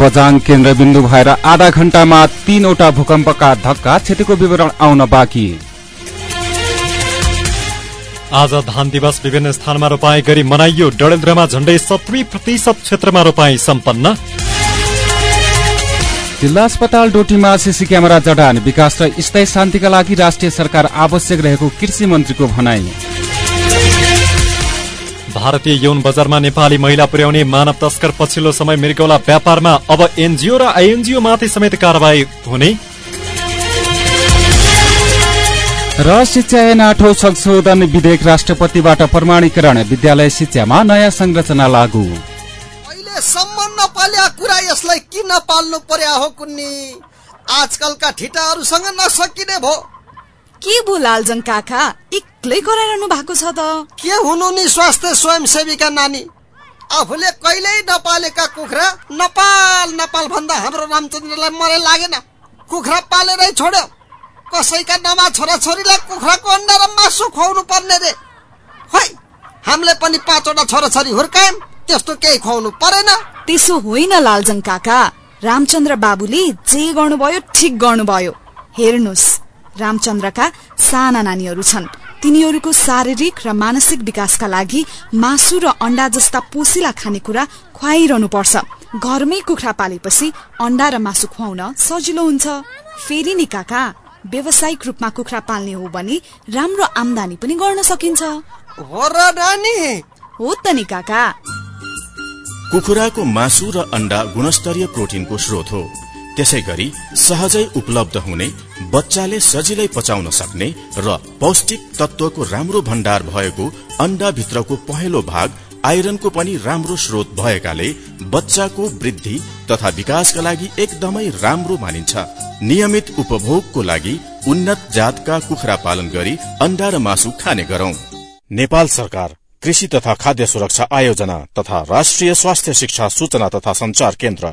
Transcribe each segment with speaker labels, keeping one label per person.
Speaker 1: बजाङ केन्द्रबिन्दु भएर आधा घण्टामा तीनवटा भूकम्पका धक्का क्षतिको विवरण आउन बाँकी।
Speaker 2: आज धान दिवस विभिन्न स्थानमा रोपाई गरी मनाइयो डडेलद्रमा झण्डै सत्री प्रतिशत क्षेत्रमा रोपाई सम्पन्न।
Speaker 1: जिल्ला अस्पताल डोटीमा सीसी क्यामेरा जडान। विकास र स्थायी शान्तिका लागि राष्ट्रिय सरकार आवश्यक रहेको कृषि मन्त्रीको भनाई।
Speaker 2: भारतीय यौन बजारमा नेपाली महिला पुर्याउने मानव तस्कर पछिल्लो समय मृगौला व्यापारमा अब एनजिओ र आइएनजिओ माथि समेत कारवाही हुने।
Speaker 1: र शिक्षा ऐन आठौं संशोधन विधेयक राष्ट्रपतिबाट प्रमाणीकरण विद्यालय शिक्षामा नयाँ संरचना लागू।
Speaker 3: अहिलेसम्म नपाल्या कुरा यसलाई किन पाल्नु पर्या हो कुन्नी? आजकलका ठिटाहरूसँग नसकिने भो।
Speaker 4: के भो लालजङ काका? एक्लै गराइरहनु भएको छ त।
Speaker 3: के हुनु नि स्वास्थ्य स्वयंसेवीका नानी? आफूले कहिल्यै नपालेका कुखुरा नपाल नपाल भन्दा हाम्रो रामचन्द्रलाई मरे लागेन। कुखुरा पालेरै छोड्यो। कसैका नमा छोराछोरीलाई कुखुराको अन्डा र मासु खुवाउनु पर्ने रे। खै हामीले पनि पाँचवटा छोराछोरी हुर्कायौँ त्यस्तो केही खुवाउनु परेन।
Speaker 4: त्यसो होइन लालजङ काका। रामचन्द्र बाबुले जे गर्नुभयो ठिक गर्नुभयो। हेर्नुहोस्। रामचन्द्रका साना नानीहरू छन्। तिनीहरूको शारीरिक र मानसिक विकासका लागि मासु र अण्डा जस्ता पोसिला खानेकुरा खुवाइरहनु पर्छ घरमै कुखुरा पालेपछि अण्डा र मासु खुवाउन सजिलो हुन्छ। फेरि नि काका व्यावसायिक रूपमा कुखुरा पाल्ने हो भने राम्रो आमदानी पनि गर्न सकिन्छ।
Speaker 3: हो र नानी।
Speaker 4: हो त नि काका।
Speaker 5: कुखुराको मासु र अण्डा गुणस्तरीय प्रोटिनको स्रोत हो। त्यसै गरी सहजै उपलब्ध हुने बच्चाले सजिलै पचाउन सक्ने र पौष्टिक तत्वको राम्रो भण्डार भएको अण्डा भित्रको पहेँलो भाग आइरनको पनि राम्रो स्रोत भएकाले बच्चाको वृद्धि तथा विकासका लागि एकदमै राम्रो मानिन्छ। नियमित उपभोगको लागि उन्नत जातका कुखुरा पालन गरी अण्डा र मासु खाने गरौं। नेपाल सरकार कृषि तथा खाद्य सुरक्षा आयोजना तथा राष्ट्रिय स्वास्थ्य शिक्षा सूचना तथा संचार केन्द्र।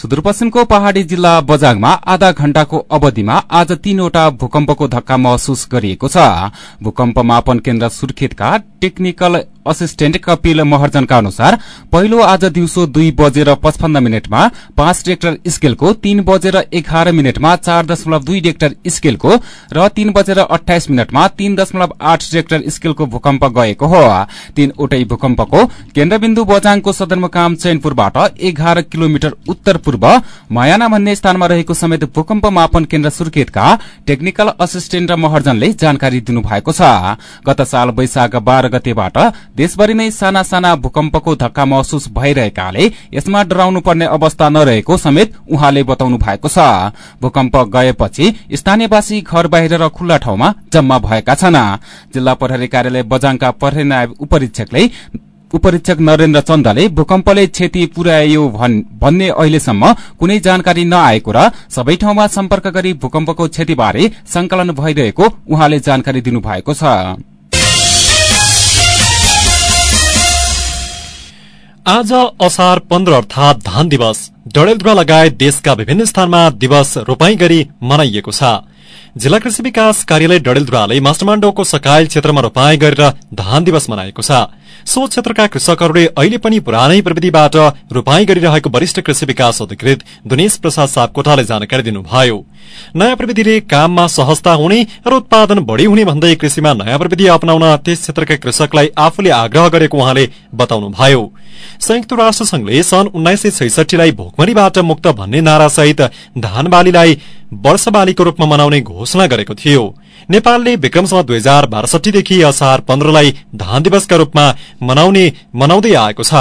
Speaker 1: सुदूरपश्चिमको पहाड़ी जिल्ला बजाङमा आधा घण्टाको अवधिमा आज तीनवटा भूकम्पको धक्का महसुस गरिएको छ। भूकम्प मापन केन्द्र सुर्खेतका टेक्निकल असिस्टेन्ट कपिल महर्जनका अनुसार पहिलो आज दिउँसो दुई बजेर पचपन्न मिनटमा पाँच रेक्टर स्केलको तीन बजेर एघार मिनटमा चार दशमलव दुई रेक्टर स्केलको र तीन बजेर अठाइस मिनटमा तीन दशमलव आठ रेक्टर स्केलको भूकम्प गएको हो। तीनवटै भूकम्पको केन्द्रबिन्दु बजाङको सदरमुकाम चैनपुरबाट एघार किलोमिटर उत्तर पूर्व मयाना भन्ने स्थानमा रहेको समेत भूकम्प मापन केन्द्र सुर्खेतका टेक्निकल असिस्टेन्ट महर्जनले जानकारी दिनुभएको छ। गत साल वैशाख बाह्र गतेबाट देशभरि नै साना साना भूकम्पको धक्का महसुस भइरहेकाले यसमा डराउनु पर्ने अवस्था नरहेको समेत उहाँले बताउनु भएको छ। भूकम्प गएपछि स्थानीयवासी घर बाहिर र खुल्ला ठाउँमा जम्मा भएका छन्। जिल्ला प्रहरी कार्यालय बजाङका प्रहरी नायब उपरीक्षकले उपरीक्षक नरेन्द्र चन्दले भूकम्पले क्षति पुर्यायो भन्ने अहिलेसम्म कुनै जानकारी नआएको र सबै ठाउँमा सम्पर्क गरी भूकम्पको क्षतिबारे संकलन भइरहेको उहाँले जानकारी दिनुभएको छ।
Speaker 2: आज असार पन्ध्र अर्थात धान दिवस। डडेलधुरा लगायत देशका विभिन्न स्थानमा दिवस रोपाई गरी मनाइएको छ। जिल्ला कृषि विकास कार्यालय डडेलधुराले मास्टरमाण्डोको सकायल क्षेत्रमा रोपाई गरेर धान दिवस मनाएको छ। सो क्षेत्रका कृषकहरूले अहिले पनि पुरानै प्रविधिबाट रोपाई गरिरहेको वरिष्ठ कृषि विकास अधिकृत दुनेश प्रसाद सापकोटाले जानकारी दिनुभयो। नयाँ प्रविधिले काममा सहजता हुने र उत्पादन बढ़ी हुने भन्दै कृषिमा नयाँ प्रविधि अपनाउन त्यस क्षेत्रका कृषकलाई आफूले आग्रह गरेको उहाँले बताउनुभयो। संयुक्त राष्ट्र संघले सन् उन्नाइस सय छैसठीलाई भोकमरीबाट मुक्त भन्ने नारासहित धान बालीलाई वर्ष बालीको रूपमा मनाउने घोषणा गरेको थियो। नेपालले विक्रमसँग दुई हजार बासठीदेखि असार पन्ध्रलाई धान दिवसका रूपमा मनाउने मनाउँदै आएको छ।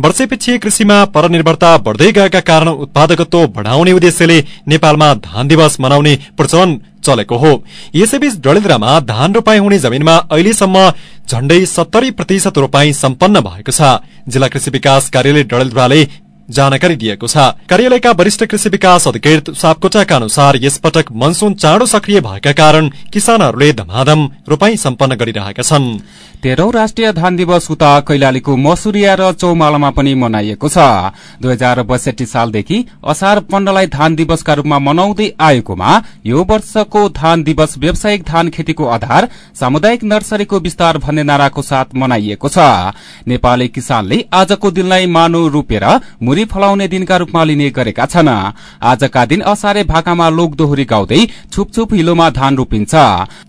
Speaker 2: वर्षेपछि कृषिमा परनिर्भरता बढ़दै गएका कारण उत्पादकत्व बढ़ाउने उद्देश्यले नेपालमा धान दिवस मनाउने प्रचलन चलेको हो। यसैबीच डडेलधुरामा धान रोपाई हुने जमीनमा अहिलेसम्म झण्डै सत्तरी प्रतिशत रोपाई सम्पन्न भएको छ। जिल्ला कृषि विकास कार्यालय डडेलधुराले जानकारी दिएको छ। कार्यालयका वरिष्ठ कृषि विकास अधिकृत सापकोटाका अनुसार यसपटक मनसून चाँडो सक्रिय भएका कारण किसानहरूले धमाधम रोपाई सम्पन्न गरिरहेका छन्।
Speaker 1: तेह्रौं राष्ट्रिय धान दिवस उता कैलालीको मसुरिया र चौमालामा पनि मनाइएको छ। दुई हजार बैसठी सालदेखि असार पन्ध्रलाई धान दिवसका रूपमा मनाउँदै आएकोमा यो वर्षको धान दिवस व्यावसायिक धान खेतीको आधार सामुदायिक नर्सरीको विस्तार भन्ने नाराको साथ मनाइएको छ। नेपाली किसानले आजको दिनलाई मानु रूपेर मुरी फलाउने दिनका रूपमा लिने गरेका छन्। आजका दिन असारे भाकामा लोक दोहोरी गाउँदै छुप छुप हिलोमा धान रोपिन्छ।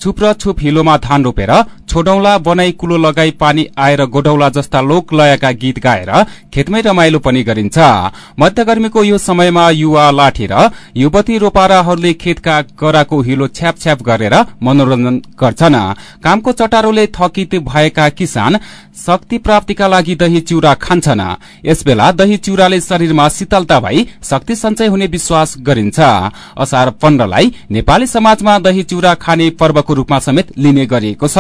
Speaker 1: छुप र छुप हिलोमा धान रोपेर छोडौला बनाई कुलो लगाई पानी आएर गोडौला जस्ता लोक लयका गीत गाएर खेतमै रमाइलो पनि गरिन्छ। मध्यगर्मीको यो समयमा युवा लाठी र युवती रोपाराहरूले खेतका गराको हिलो छ्याप छ्याप गरेर मनोरञ्जन गर्छन्। कामको चटारोले थकित भएका किसान शक्ति प्राप्तिका लागि दही चिउरा खान्छन्। यसबेला दही चिउराले शरीरमा शीतलता भई शक्ति सञ्चय हुने विश्वास गरिन्छ। असार पन्ध्रलाई नेपाली समाजमा दही चिउरा खाने पर्वको रूपमा समेत लिने गरिएको छ।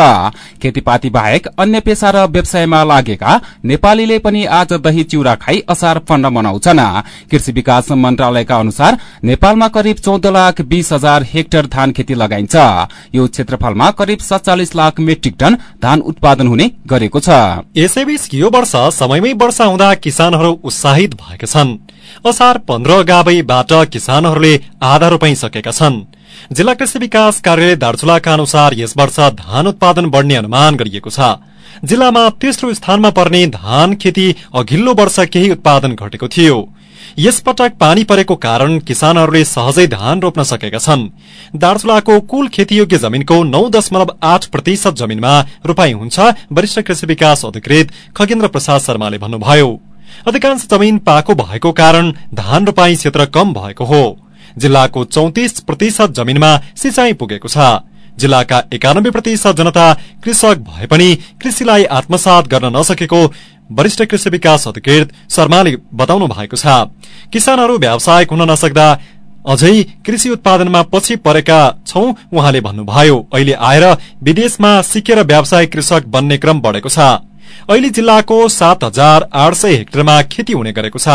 Speaker 1: खेतीपाती बाहेक अन्य पेसा र व्यवसायमा लागेका नेपालीले पनि आज दही चिउरा खाई असार पन्ध्र मनाउँछन्। कृषि विकास मन्त्रालयका अनुसार नेपालमा करिब चौध लाख बीस हजार हेक्टर धान खेती लगाइन्छ। यो क्षेत्रफलमा करिब सत्तालिस लाख मेट्रिक टन धान उत्पादन हुने गरेको छ।
Speaker 2: यसैबीच यो वर्ष समयमै वर्षा हुँदा किसानहरू उत्साहित भएका छन्। असार पन्ध्र गावैबाट किसानहरूले आधा रोपाइसकेका छन्। जिल्ला कृषि विकास कार्यालय दार्चुलाका अनुसार यस वर्ष धान उत्पादन बढ़ने अनुमान गरिएको छ। जिल्लामा तेस्रो स्थानमा पर्ने धान खेती अघिल्लो वर्ष केही उत्पादन घटेको थियो। यसपटक पानी परेको कारण किसानहरूले सहजै धान रोप्न सकेका छन्। दार्चुलाको कुल खेतीयोग्य जमीनको नौ दशमलव आठ प्रतिशत जमीनमा रोपाई हुन्छ वरिष्ठ कृषि विकास अधिकृत खगेन्द्र प्रसाद शर्माले भन्नुभयो। अधिकांश जमीन पाको भएको कारण धान रोपाई क्षेत्र कम भएको हो। जिल्लाको चौतिस प्रतिशत जमीनमा सिंचाई पुगेको छ। जिल्लाका एकानब्बे प्रतिशत जनता कृषक भए पनि कृषिलाई आत्मसात गर्न नसकेको वरिष्ठ कृषि विकास अधिकृत शर्माले बताउनु भएको छ। किसानहरू व्यावसायिक हुन नसक्दा अझै कृषि उत्पादनमा पछि परेका छौं उहाँले भन्नुभयो अहिले आएर विदेशमा सिकेर व्यावसायिक कृषक बन्ने क्रम बढ़ेको छ। अहिले जिल्लाको सात हजार आठ सय हेक्टरमा खेती हुने गरेको छ।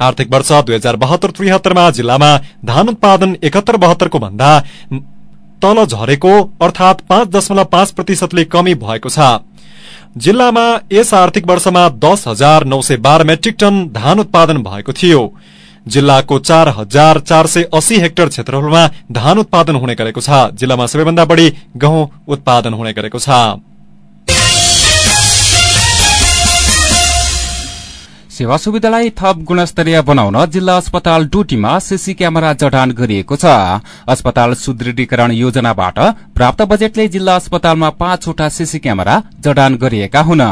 Speaker 2: आर्थिक वर्ष दुई हजार बहत्तर त्रिहत्तरमा जिल्लामा धान उत्पादन एकहत्तर बहत्तरको भन्दा तल झरेको अर्थात पाँच दशमलव पाँच प्रतिशतले कमी भएको छ। जिल्लामा यस आर्थिक वर्षमा दस हजार नौ सय बाह्र मेट्रिक टन धान उत्पादन भएको थियो। जिल्लाको चार हजार चार सय अस्सी हेक्टर क्षेत्रफलमा धान उत्पादन हुने गरेको छ। जिल्लामा सबैभन्दा बढ़ी गहुँ उत्पादन हुने गरेको छ।
Speaker 1: सेवा सुविधालाई थप गुणस्तरीय बनाउन जिल्ला अस्पताल डुटीमा सीसी क्यामेरा जडान गरिएको छ। अस्पताल सुदृढीकरण योजनाबाट प्राप्त बजेटले जिल्ला अस्पतालमा पाँचवटा सीसी क्यामेरा जडान गरिएका हुन्।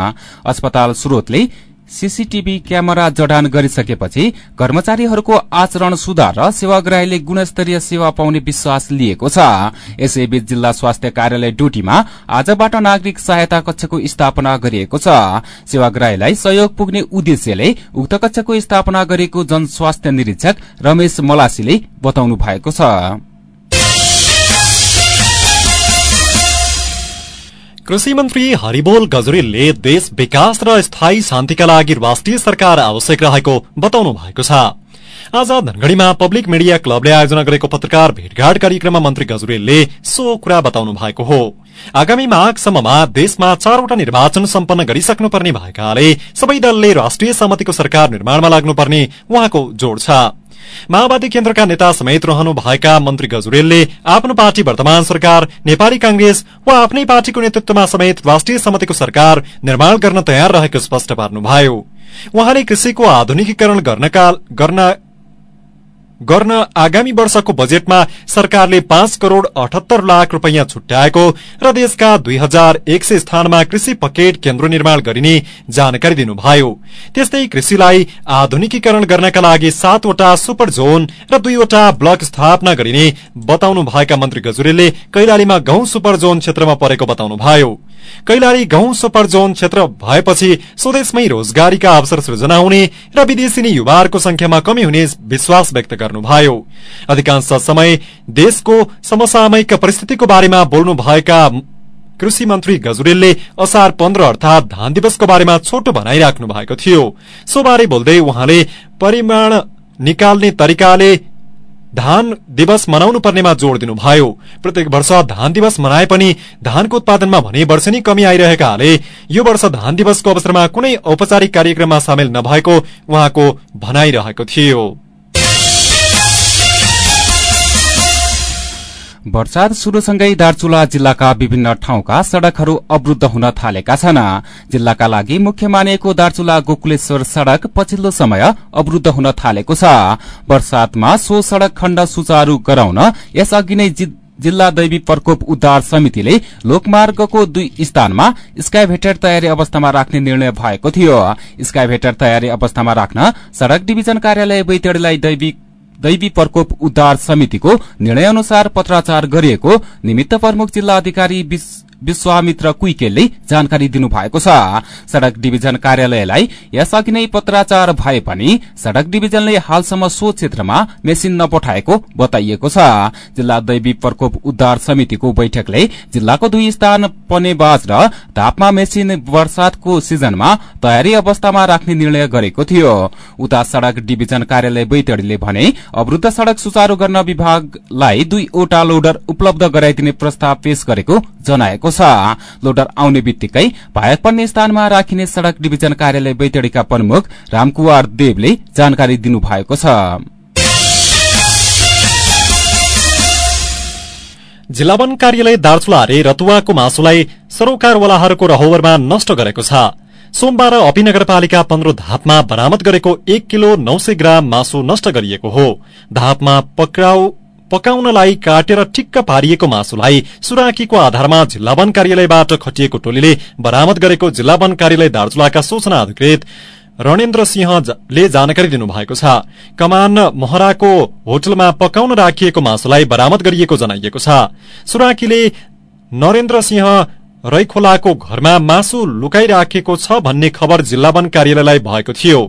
Speaker 1: अस्पताल स्रोतले सीसीटीभी क्यामेरा जडान गरिसकेपछि कर्मचारीहरूको आचरण सुधार र सेवाग्राहीले गुणस्तरीय सेवा पाउने विश्वास लिएको छ। यसैबीच जिल्ला स्वास्थ्य कार्यालय डुटीमा आजबाट नागरिक सहायता कक्षको स्थापना गरिएको छ। सेवाग्राहीलाई सहयोग पुग्ने उद्देश्यले उक्त कक्षको स्थापना गरेको जनस्वास्थ्य निरीक्षक रमेश मलासीले बताउनु भएको छ।
Speaker 2: कृषि मन्त्री हरिबोल गजरेलले देश विकास र स्थायी शान्तिका लागि राष्ट्रिय सरकार आवश्यक रहेको बताउनु भएको छ। आज धनगढ़ीमा पब्लिक मिडिया क्लबले आयोजना गरेको पत्रकार भेटघाट कार्यक्रममा मन्त्री गजरेलले सो कुरा बताउनु भएको हो। आगामी माघसम्ममा देशमा चारवटा निर्वाचन सम्पन्न गरिसक्नुपर्ने भएकाले सबै दलले राष्ट्रिय सहमतिको सरकार निर्माणमा लाग्नुपर्ने उहाँको जोड़ छ। माओवादी केन्द्रका नेता समेत रहनु भएका मन्त्री गजुरेलले आफ्नो पार्टी वर्तमान सरकार नेपाली कांग्रेस वा आफ्नै पार्टीको नेतृत्वमा समेत राष्ट्रिय समितिको सरकार निर्माण गर्न तयार रहेको स्पष्ट पार्नुभयो। उहाँले कृषिको आधुनिकीकरण गर्न गर्न आगामी वर्षको बजेटमा सरकारले पाँच करोड़ अठहत्तर लाख रूपियाँ छुट्याएको र देशका दुई हजार एक सय स्थानमा कृषि पकेट केन्द्र निर्माण गरिने जानकारी दिनुभयो। त्यस्तै कृषिलाई आधुनिकीकरण गर्नका लागि सातवटा सुपर जोन र दुईवटा ब्लक स्थापना गरिने बताउनु भएका मन्त्री गजुरेलले कैलालीमा गहुँ सुपर जोन क्षेत्रमा परेको बताउनुभयो। कैलाली गहुँ सुपर जोन क्षेत्र भएपछि स्वदेशमै रोजगारीका अवसर सृजना हुने र विदेशी युवाहरूको संख्यामा कमी हुने विश्वास व्यक्त गर्नुभयो। अधिकांश समय देशको समसामयिक परिस्थितिको बारेमा बोल्नु भएका कृषि मन्त्री गजुरेलले असार पन्ध्र अर्थात धान दिवसको बारेमा छोटो भनाइराख्नु भएको थियो। सोबारे बोल्दै उहाँले परिमाण निकाल्ने तरिकाले धान दिवस मनाउनु पर्नेमा जोड़ दिनुभयो प्रत्येक वर्ष धान दिवस मनाए पनि धानको उत्पादनमा भने वर्षेनी कमी आइरहेकाले यो वर्ष धान दिवसको अवसरमा कुनै औपचारिक कार्यक्रममा सामेल नभएको उहाँको भनाइरहेको थियो।
Speaker 1: वर्षाद शुरूसँगै दार्चुला जिल्लाका विभिन्न ठाउँका सड़कहरू अवरूद्ध हुन थालेका छन्। जिल्लाका लागि मुख्य मानिएको दार्चुला गोकुलेश्वर सड़क पछिल्लो समय अवरूद्ध हुन थालेको छ। वर्षातमा सो सड़क खण्ड सुचारू गराउन यसअघि नै जिल्ला दैवी प्रकोप उद्धार समितिले लोकमार्गको दुई स्थानमा स्काइभेटर तयारी अवस्थामा राख्ने निर्णय भएको थियो। स्काइभेटर तयारी अवस्थामा राख्न सड़क डिभिजन कार्यालय बैतडीलाई दैवी दैवी प्रकोप उद्धार समितिको निर्णय अनुसार पत्राचार गरिएको निमित्त प्रमुख जिल्ला अधिकारी विश्वामित्र कुइकेलले जानकारी दिनुभएको छ। सड़क डिभिजन कार्यालयलाई यसअघि नै पत्राचार भए पनि सड़क डिभिजनले हालसम्म सो क्षेत्रमा मेसिन नपठाएको बताइएको छ। जिल्ला दैवी प्रकोप उद्धार समितिको बैठकले जिल्लाको दुई स्थान पनेबाज र धापमा मेसिन वर्षातको सिजनमा तयारी अवस्थामा राख्ने निर्णय गरेको थियो। उता सड़क डिभिजन कार्यालय बैतडीले भने अवरूद्ध सड़क सुचारू गर्न विभागलाई दुईवटा लोडर उपलब्ध गराइदिने प्रस्ताव पेश गरेको जनाएको छ। लोडर आउने बित्तिकै पर्ने स्थानमा राखिने सड़क डिभिजन कार्यालय बैतडीका प्रमुख रामकुमार देवले जानकारी दिनुभएको छ।
Speaker 2: जिल्ला वन कार्यालय दार्चुलाले रतुवाको मासुलाई सरोकारवालाहरूको रहोवरमा नष्ट गरेको छ। सोमबार अपी नगरपालिका पन्ध्र धापमा बरामद गरेको एक किलो नौ सय ग्राम मासु नष्ट गरिएको हो। धापमा पक्राउ पकाउनलाई काटेर ठिक्क पारिएको मासुलाई सुराकीको आधारमा जिल्ला वन कार्यालयबाट खटिएको टोलीले बरामद गरेको जिल्ला वन कार्यालय दार्चुलाका सूचना अधिकृत रणेन्द्र सिंहले जानकारी दिनुभएको छ। कमान मोहराको होटलमा पकाउन राखिएको मासुलाई बरामद गरिएको जनाइएको छ। सुराकीले नरेन्द्र सिंह रैखोलाको घरमा मासु लुकाइराखेको छ भन्ने खबर जिल्ला वन कार्यालयलाई भएको थियो।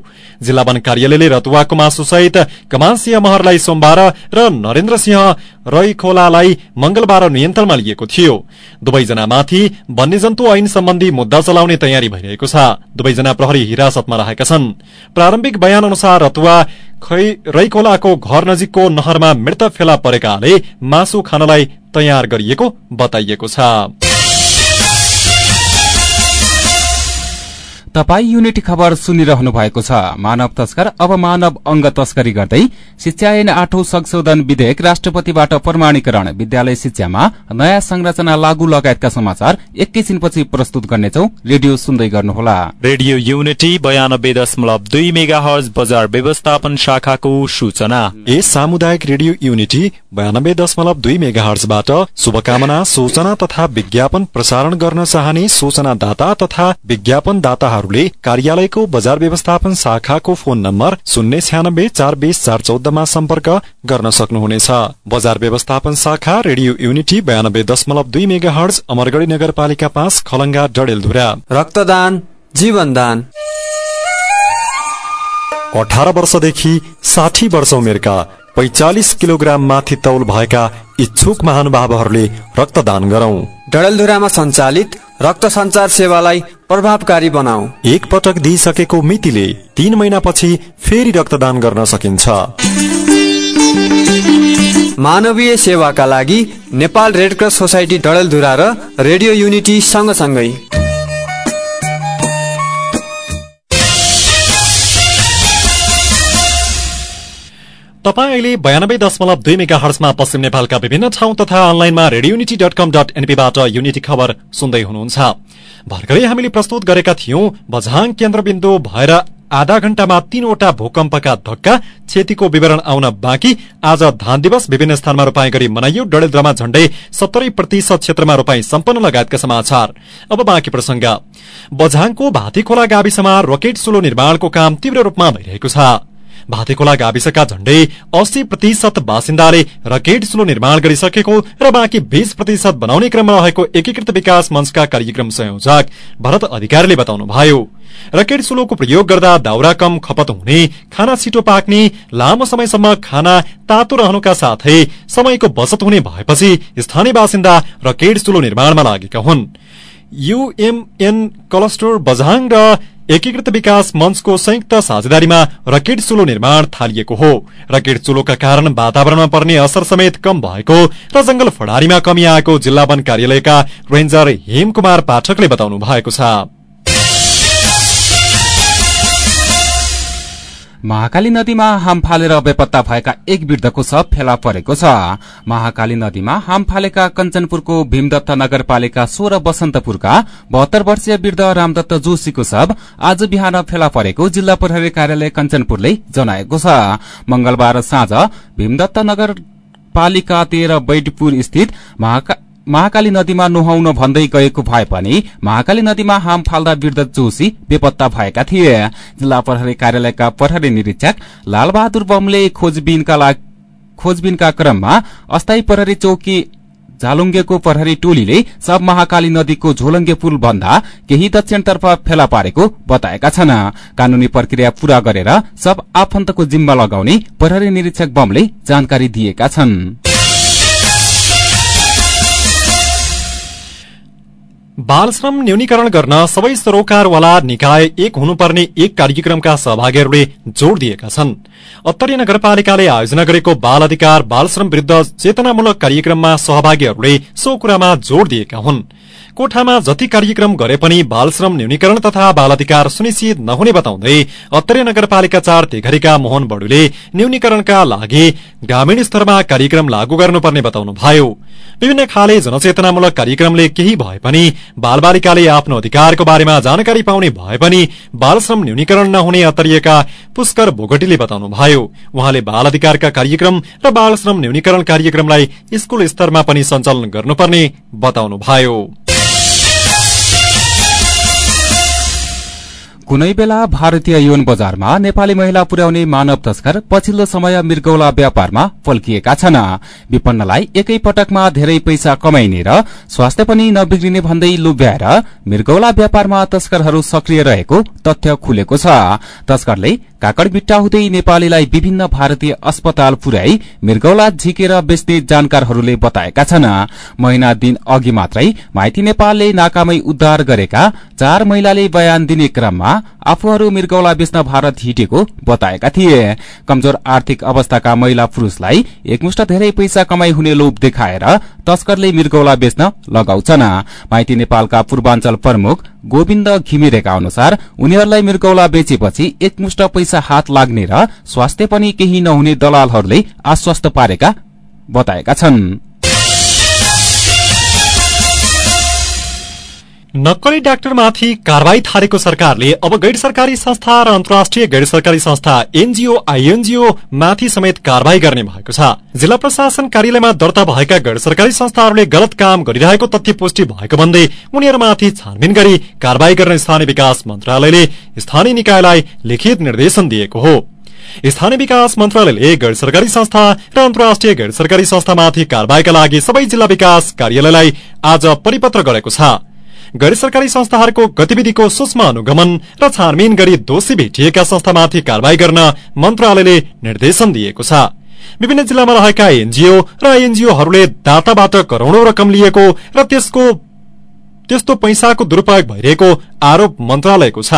Speaker 2: जिल्ला वन कार्यालयले रतुवाको मासु सहित कमान सिंह महरलाई सोमबार र नरेन्द्र सिंह रैखोलालाई मंगलबार नियन्त्रणमा लिएको थियो। दुवैजनामाथि वन्यजन्तु ऐन सम्बन्धी मुद्दा चलाउने तयारी भइरहेको छ। दुवैजना प्रहरी हिरासतमा रहेका छन्। प्रारम्भिक बयान अनुसार रतुवा रैखोलाको घर नजिकको नहरमा मृत फेला परेकाले मासु खानलाई तयार गरिएको बताइएको छ।
Speaker 1: तपाई युनिटी खबर सुनिरहनु भएको छ। मानव तस्कर अब मानव अंग तस्करी गर्दै शिक्षा ऐन आठौं संशोधन विधेयक राष्ट्रपतिबाट प्रमाणीकरण। विद्यालय शिक्षामा नयाँ संरचना लागू लगायतका समाचार एकैछिनपछि प्रस्तुत गर्नेछौ। रेडियो सुन्दै गर्नुहोला।
Speaker 6: रेडियो युनिटी बयानब्बे दशमलव दुई मेगा हर्ज बजार व्यवस्थापन शाखाको सूचना।
Speaker 2: यस सामुदायिक रेडियो युनिटी बयानब्बे दशमलव दुई मेगा हर्जबाट शुभकामना सूचना तथा विज्ञापन प्रसारण गर्न चाहने सूचनादाता तथा विज्ञापन उहाँहरूले कार्यालयको बजार व्यवस्थापन शाखाको फोन नम्बर शून्य छ्यानब्बे चार बीस चार चौधमा सम्पर्क गर्न सक्नुहुनेछ। बजार व्यवस्थापन शाखा रेडियो युनिटी बयानब्बे दशमलव दुई मेगा हर्ज अमरगढ़ी नगरपालिका पाँच खलङ्गा डडेलधुरा।
Speaker 7: रक्तदान जीवनदान।
Speaker 2: अठार वर्षदेखि साठी वर्ष उमेरका पैचालिस किलोग्राम माथि तौल भएका इच्छुक महानुभावहरूले रक्तदान गरौं।
Speaker 7: डडेलधुरामा सञ्चालित रक्त सञ्चार सेवालाई प्रभावकारी बनाऊ।
Speaker 2: एक पटक दिइसकेको मितिले तीन महिनापछि फेरि रक्तदान गर्न सकिन्छ।
Speaker 7: मानवीय सेवाका लागि नेपाल रेडक्रस सोसाइटी डडेलधुरा र रेडियो युनिटी सँगसँगै।
Speaker 2: तपाईँ अहिले बयानब्बे दशमलव दुई मेगा हर्समा पश्चिम नेपालका विभिन्न ठाउँ तथा अनलाइनमा radio unity dot com dot एनपीबाट unity खबर सुन्दै हुनुहुन्छ। भर्खरै हामीले प्रस्तुत गरेका थियौं बझाङ केन्द्रबिन्दु भएर आधा घण्टामा तीनवटा भूकम्पका धक्का क्षतिको विवरण आउन बाँकी। आज धान दिवस विभिन्न स्थानमा रोपाई गरी मनाइयो डडेलद्रमा झण्डै सत्तरी प्रतिशत क्षेत्रमा रोपाई सम्पन्न लगायतका समाचार। अब बाँकी बझाङको भातीखोला गाविसमा रोकेट सुलो निर्माणको काम तीव्र रूपमा भइरहेको छ। भातेखोला गाविसका झण्डै अस्सी प्रतिशत बासिन्दाले रकेट स्लो निर्माण गरिसकेको र बाँकी बीस प्रतिशत बनाउने क्रममा रहेको एकीकृत विकास मंचका कार्यक्रम संयोजक भरत अधिकारीले बताउनुभयो। रकेट सुलोको प्रयोग गर्दा दाउरा कम खपत हुने खाना छिटो पाक्ने लामो समयसम्म खाना तातो रहनुका साथै समयको बचत हुने भएपछि स्थानीय बासिन्दा रकेट सुलो निर्माणमा लागेका हुन्। युएमएन क्लस्टर बझाङ र एकीकृत विकास मञ्चको संयुक्त साझेदारीमा रकेट चुलो निर्माण थालिएको हो रकेट चुलोका कारण वातावरणमा पर्ने असर समेत कम भएको र जंगल फडारीमा कमी आएको जिल्ला वन कार्यालयका रेन्जर हेमकुमार पाठकले बताउनु भएको छ
Speaker 1: महाकाली नदीमा हाम फालेर बेपत्ता भएका एक वृद्धको शव फेला परेको छ। महाकाली नदीमा हाम फालेका कञ्चनपुरको भीमदत्त नगरपालिका सोह्र बसन्तपुरका बहत्तर वर्षीय वृद्ध रामदत्त जोशीको शव आज बिहान फेला परेको जिल्ला प्रहरी कार्यालय कञ्चनपुरले जनाएको छ। मंगलबार साँझ भीमदत्त नगरपालिका तेह्र बैडपुर स्थित महाकाली नदीमा नुहाउन भन्दै गएको भए पनि महाकाली नदीमा हाम फाल्दा वृद्ध जोशी बेपत्ता भएका थिए। जिल्ला प्रहरी कार्यालयका प्रहरी निरीक्षक लालबहादुर बमले खोजबिनका क्रममा अस्थायी प्रहरी चौकी झालुङ्गेको प्रहरी टोलीले सब महाकाली नदीको झोलङ्गे पुल भन्दा केही दक्षिणतर्फ फेला पारेको बताएका छन्। कानूनी प्रक्रिया पूरा गरेर सब आफन्तको जिम्मा लगाउने प्रहरी निरीक्षक बमले जानकारी दिएका छन्।
Speaker 2: बाल श्रम न्यूनीकरण गर्न सबै सरोकारवाला निकाय एक हुनुपर्ने एक कार्यक्रमका सहभागीहरूले जोड़ दिएका छन्। अत्तरी नगरपालिकाले आयोजना गरेको बाल अधिकार बाल श्रम विरूद्ध चेतनामूलक कार्यक्रममा सहभागीहरूले सो कुरामा जोड़ दिएका हुन्। कोठामा जति कार्यक्रम गरे पनि बाल श्रम न्यूनीकरण तथा बाल अधिकार सुनिश्चित नहुने बताउँदै अत्तरी नगरपालिका चार तेघरीका मोहन बडुले न्यूनीकरणका लागि ग्रामीण स्तरमा कार्यक्रम लागू गर्नुपर्ने बताउनुभयो। विभिन्न खाले जनचेतनामूलक कार्यक्रमले केही भए पनि बाल बालिकाले आफ्नो अधिकारको बारेमा जानकारी पाउने भए पनि बाल श्रम न्यूनीकरण नहुने अत्तरिएका पुष्कर बोगटीले बताउनुभयो। उहाँले बाल अधिकारका कार्यक्रम र बाल श्रम न्यूनीकरण कार्यक्रमलाई स्कूल स्तरमा पनि सञ्चालन गर्नुपर्ने बताउनुभयो।
Speaker 1: कुनै बेला भारतीय यौन बजारमा नेपाली महिला पुर्याउने मानव तस्कर पछिल्लो समय मृगौला व्यापारमा पल्किएका छन्। विपन्नलाई एकै पटकमा धेरै पैसा कमाइने र स्वास्थ्य पनि नबिग्रिने भन्दै लुभ्याएर मृगौला व्यापारमा तस्करहरू सक्रिय रहेको तथ्य खुलेको छ। तस्करले काकडबिट्टा हुँदै नेपालीलाई विभिन्न भारतीय अस्पताल पुर्याई मृगौला झिकेर बेच्ने जानकारहरूले बताएका छन्। महिना दिन अघि मात्रै माइती नेपालले नाकामै उद्धार गरेका चार महिलाले बयान दिने क्रममा आफूहरू मृगौला बेच्न भारत हिटेको बताएका थिए। कमजोर आर्थिक अवस्थाका महिला पुरूषलाई एकमुष्ट धेरै पैसा कमाई हुने लोभ देखाएर तस्करले मृगौला बेच्न लगाउँछन्। माइती नेपालका पूर्वाञ्चल प्रमुख गोविन्द घिमिरेका अनुसार उनीहरूलाई मृगौला बेचेपछि एकमुष्ट पैसा हात लाग्ने र स्वास्थ्य पनि केही नहुने दलालहरूले आश्वस्त पारेका बताएका छन्।
Speaker 2: नक्कली डाक्टरमाथि कारवाही थालेको सरकारले अब गैर सरकारी संस्था र अन्तर्राष्ट्रिय गैर सरकारी संस्था एनजीओ आईएनजीओ माथि समेत कारवाही गर्ने भएको छ। जिल्ला प्रशासन कार्यालयमा दर्ता भएका गैर सरकारी संस्थाहरूले गलत काम गरिरहेको तथ्य पुष्टि भएको भन्दै उनीहरूमाथि छानबिन गरी कारवाही गर्ने स्थानीय विकास मन्त्रालयले स्थानीय निकायलाई लिखित निर्देशन दिएको हो। स्थानीय विकास मन्त्रालयले गैर सरकारी संस्था र अन्तर्राष्ट्रिय गैर सरकारी संस्थामाथि कारवाहीका लागि सबै जिल्ला विकास कार्यालयलाई आज परिपत्र गरेको छ। गैर सरकारी संस्थाहरूको गतिविधिको सूक्ष्म अनुगमन र छानबिन गरी दोषी भेटिएका संस्थामाथि कारवाही गर्न मन्त्रालयले निर्देशन दिएको छ। विभिन्न जिल्लामा रहेका एनजीओ र एनजीओहरूले दाताबाट करोड़ौं रकम लिएको र त्यसको त्यस्तो पैसाको दुरूपयोग भइरहेको आरोप मन्त्रालयको छ।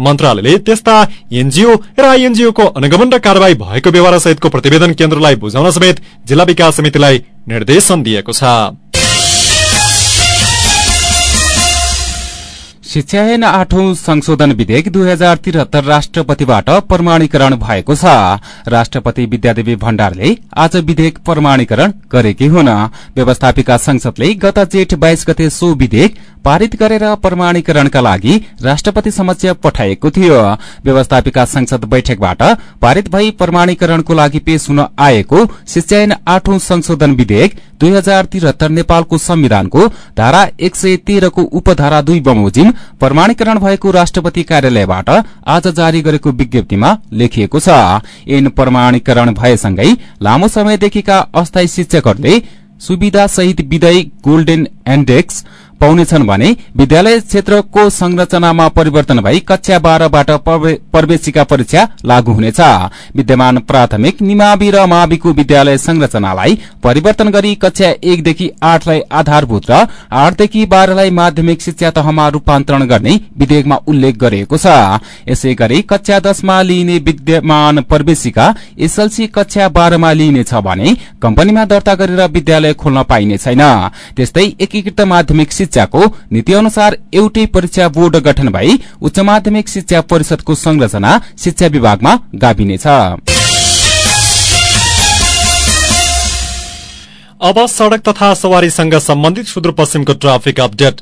Speaker 2: मन्त्रालयले त्यस्ता एनजीओ र आईएनजीओको अनुगमन र कार्यवाही भएको व्यवहार सहितको प्रतिवेदन केन्द्रलाई बुझाउन समेत जिल्ला विकास समितिलाई निर्देशन दिएको छ।
Speaker 1: शिक्षा ऐन आठौं संशोधन विधेयक दुई हजार त्रिहत्तर राष्ट्रपतिबाट प्रमाणीकरण भएको छ। राष्ट्रपति विद्यादेवी भण्डारले आज विधेयक प्रमाणीकरण गरेकी हुन्। व्यवस्थापिका संसदले गत जेठ बाइस गते सो विधेयक पारित गरेर प्रमाणीकरणका लागि राष्ट्रपति समक्ष पठाएको थियो। व्यवस्थापिका संसद बैठकबाट पारित भई प्रमाणीकरणको लागि पेश हुन आएको शिक्षा ऐन आठौं संशोधन विधेयक दुई हजार त्रिहत्तर नेपालको संविधानको धारा एक सय तेह्रको उपधारा दुई बमोजिम प्रमाणीकरण भएको राष्ट्रपति कार्यालयबाट आज जारी गरेको विज्ञप्तिमा लेखिएको छ। ऐन प्रमाणीकरण भएसँगै लामो समयदेखिका अस्थायी शिक्षकहरूले सुविधा सहित विदायी गोल्डेन एण्डेक्स पाउनेछन् भने विद्यालय क्षेत्रको संरचनामा परिवर्तन भई कक्षा बाह्रबाट प्रवेशिका परीक्षा लागू हुनेछ। विद्यमान प्राथमिक निमावि र माविको विद्यालय संरचनालाई परिवर्तन गरी कक्षा एकदेखि आठलाई आधारभूत र आठदेखि बाह्रलाई माध्यमिक शिक्षा तहमा रूपान्तरण गर्ने विधेयकमा उल्लेख गरिएको छ। यसै गरी कक्षा दशमा लिइने विद्यमान प्रवेशिका एसएलसी कक्षा बाह्रमा लिइनेछ भने कम्पनीमा दर्ता गरेर विद्यालय खोल्न पाइने छैन। त्यस्तै एकीकृत माध्यमिक शिक्षाको नीति अनुसार एउटै परीक्षा बोर्ड गठन भई उच्च माध्यमिक शिक्षा परिषदको संरचना शिक्षा विभागमा गाभिनेछ।
Speaker 2: अब सड़क तथा सवारीसँग सम्बन्धित सुदूरपश्चिमको ट्राफिक अपडेट।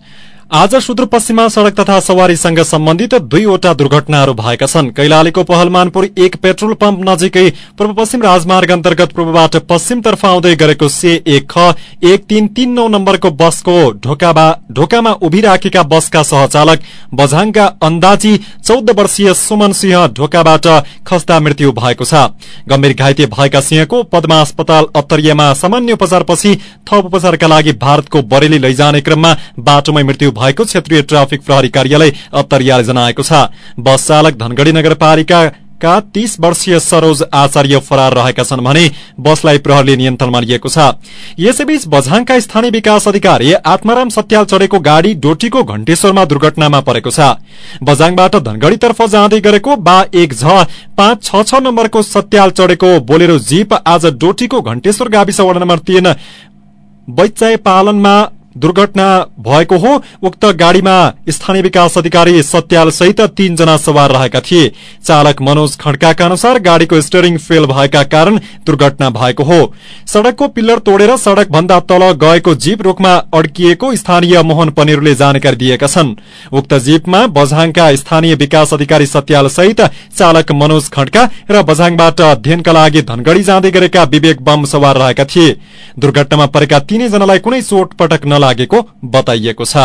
Speaker 2: आज सुदूरपश्चिममा सड़क तथा सवारीसँग सम्बन्धित दुईवटा दुर्घटनाहरू भएका छन्। कैलालीको पहलमानपुर एक पेट्रोल पम्प नजिकै पूर्व पश्चिम राजमार्ग अन्तर्गत पूर्वबाट पश्चिमतर्फ आउँदै गरेको से एक ख एक तीन तीन नौ नम्बरको बसको ढोकामा उभिराखेका बसका सहचालक बझाङका अन्दाजी चौध वर्षीय सुमन सिंह ढोकाबाट खस्दा मृत्यु भएको छ। गम्भीर घाइते भएका सिंहको पद्मा अस्पताल अत्तरियामा सामान्य उपचारपछि थप उपचारका लागि भारतको बरेली लैजाने क्रममा बाटोमै मृत्यु भएको क्षेत्रीय ट्राफिक प्रहरी कार्यालय अत्तरियाले जनाएको छ। बस चालक धनगढ़ी नगरपालिका का तीस वर्षीय सरोज आचार्य फरार रहेका छन् भने बसलाई प्रहरले नियन्त्रणमा लिएको छ। यसैबीच बझाङका स्थानीय विकास अधिकारी आत्माराम सत्याल चढ़ेको गाड़ी डोटीको घण्टेश्वरमा दुर्घटनामा परेको छ। बझाङबाट धनगढ़ीतर्फ जाँदै गरेको बा एक झ पाँच छ छ नम्बरको सत्याल चढ़ेको बोलेरो जीप आज डोटीको घण्टेश्वर गाविस वडा नम्बर तीन बैचाय पालनमा दुर्घटना भएको हो। उक्त गाड़ीमा स्थानीय विकास अधिकारी सत्याल सहित तीनजना सवार रहेका थिए। चालक मनोज खड्काका अनुसार गाड़ीको स्टेरिङ फेल भएका कारण दुर्घटना भएको हो। सड़कको पिल्लर तोडेर सड़क भन्दा तल गएको जीप रूखमा अड्किएको स्थानीय मोहन पनेरूले जानकारी दिएका छन्। उक्त जीपमा बझाङका स्थानीय विकास अधिकारी सत्याल सहित चालक मनोज खड्का र बझाङबाट अध्ययनका लागि धनगढ़ी जाँदै गरेका विवेक बम सवार रहेका थिए। दुर्घटनामा परेका तीनैजनालाई कुनै चोटपटक नला लागेको बताइएको छ।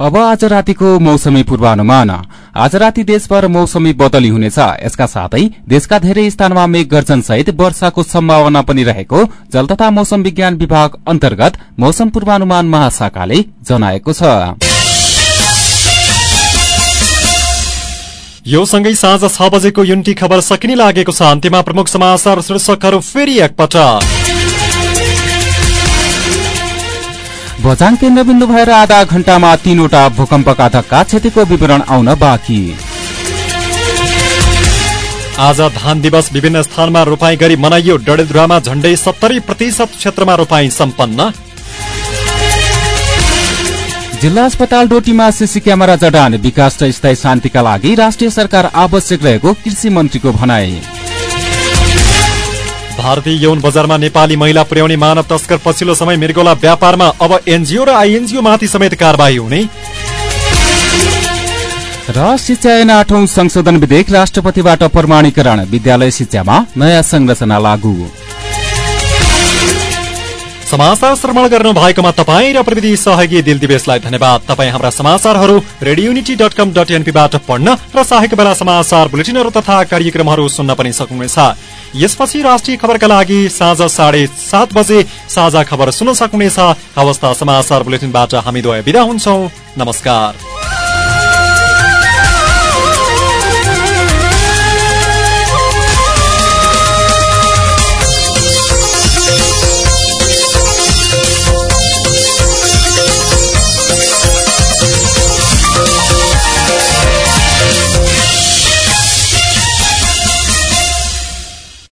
Speaker 1: अब आज रातिको मौसमी पूर्वानुमान। आज राति देशभर मौसमी बदली हुनेछ। यसका साथै देशका धेरै स्थानमा मेघ गर्जन सहित वर्षाको सम्भावना पनि रहेको जल तथा मौसम विज्ञान विभाग अन्तर्गत मौसम पूर्वानुमान महाशाखाले जनाएको छ।
Speaker 2: यो सँगै साँझ छ बजेको युनिटी खबर सकिने लागेको छ। अन्त्यमा प्रमुख समाचार शीर्षकहरू फेरि एकपटक।
Speaker 1: बझाङ केन्द्रबिन्दु भएर आधा घण्टामा तीनवटा भूकम्पका धक्का क्षतिको विवरण आउन बाँकी।
Speaker 2: आज धान दिवस विभिन्न स्थानमा रोपाई गरी मनाइयो डडेलधुरामा झण्डै सत्तरी प्रतिशत क्षेत्रमा रोपाई सम्पन्न।
Speaker 1: जिल्ला अस्पताल डोटीमा सीसी क्यामेरा जडान विकास र स्थायी शान्तिका लागि राष्ट्रिय सरकार आवश्यक रहेको कृषि मन्त्रीको भनाई।
Speaker 2: भारतीय यौन बजारमा नेपाली महिला पुर्याउने मानव तस्कर पछिल्लो समय मृगौला व्यापारमा अब एनजिओ र आइएनजिओ माथि समेत कार्यवाही हुने।
Speaker 1: र शिक्षा ऐन आठौं संशोधन विधेयक राष्ट्रपतिबाट प्रमाणीकरण विद्यालय शिक्षामा नयाँ संरचना लागू।
Speaker 2: समाचार श्रवण गर्नु भएकोमा तपाईँ र प्रविधि सहयोगी दिल दिवेशलाई धन्यवाद। तपाईँ हाम्रा समाचारहरू रेडियो पढ्न र चाहेको बेला समाचार बुलेटिनहरू तथा कार्यक्रमहरू सुन्न पनि सक्नुहुनेछ। यसपछि राष्ट्रिय खबरका लागि साँझ साढे सात बजे साझा खबर सुन्न सक्नुहुनेछ। अवस्था समाचार बुलेटिनबाट हामी द्वय विदा हुन्छौ। नमस्कार।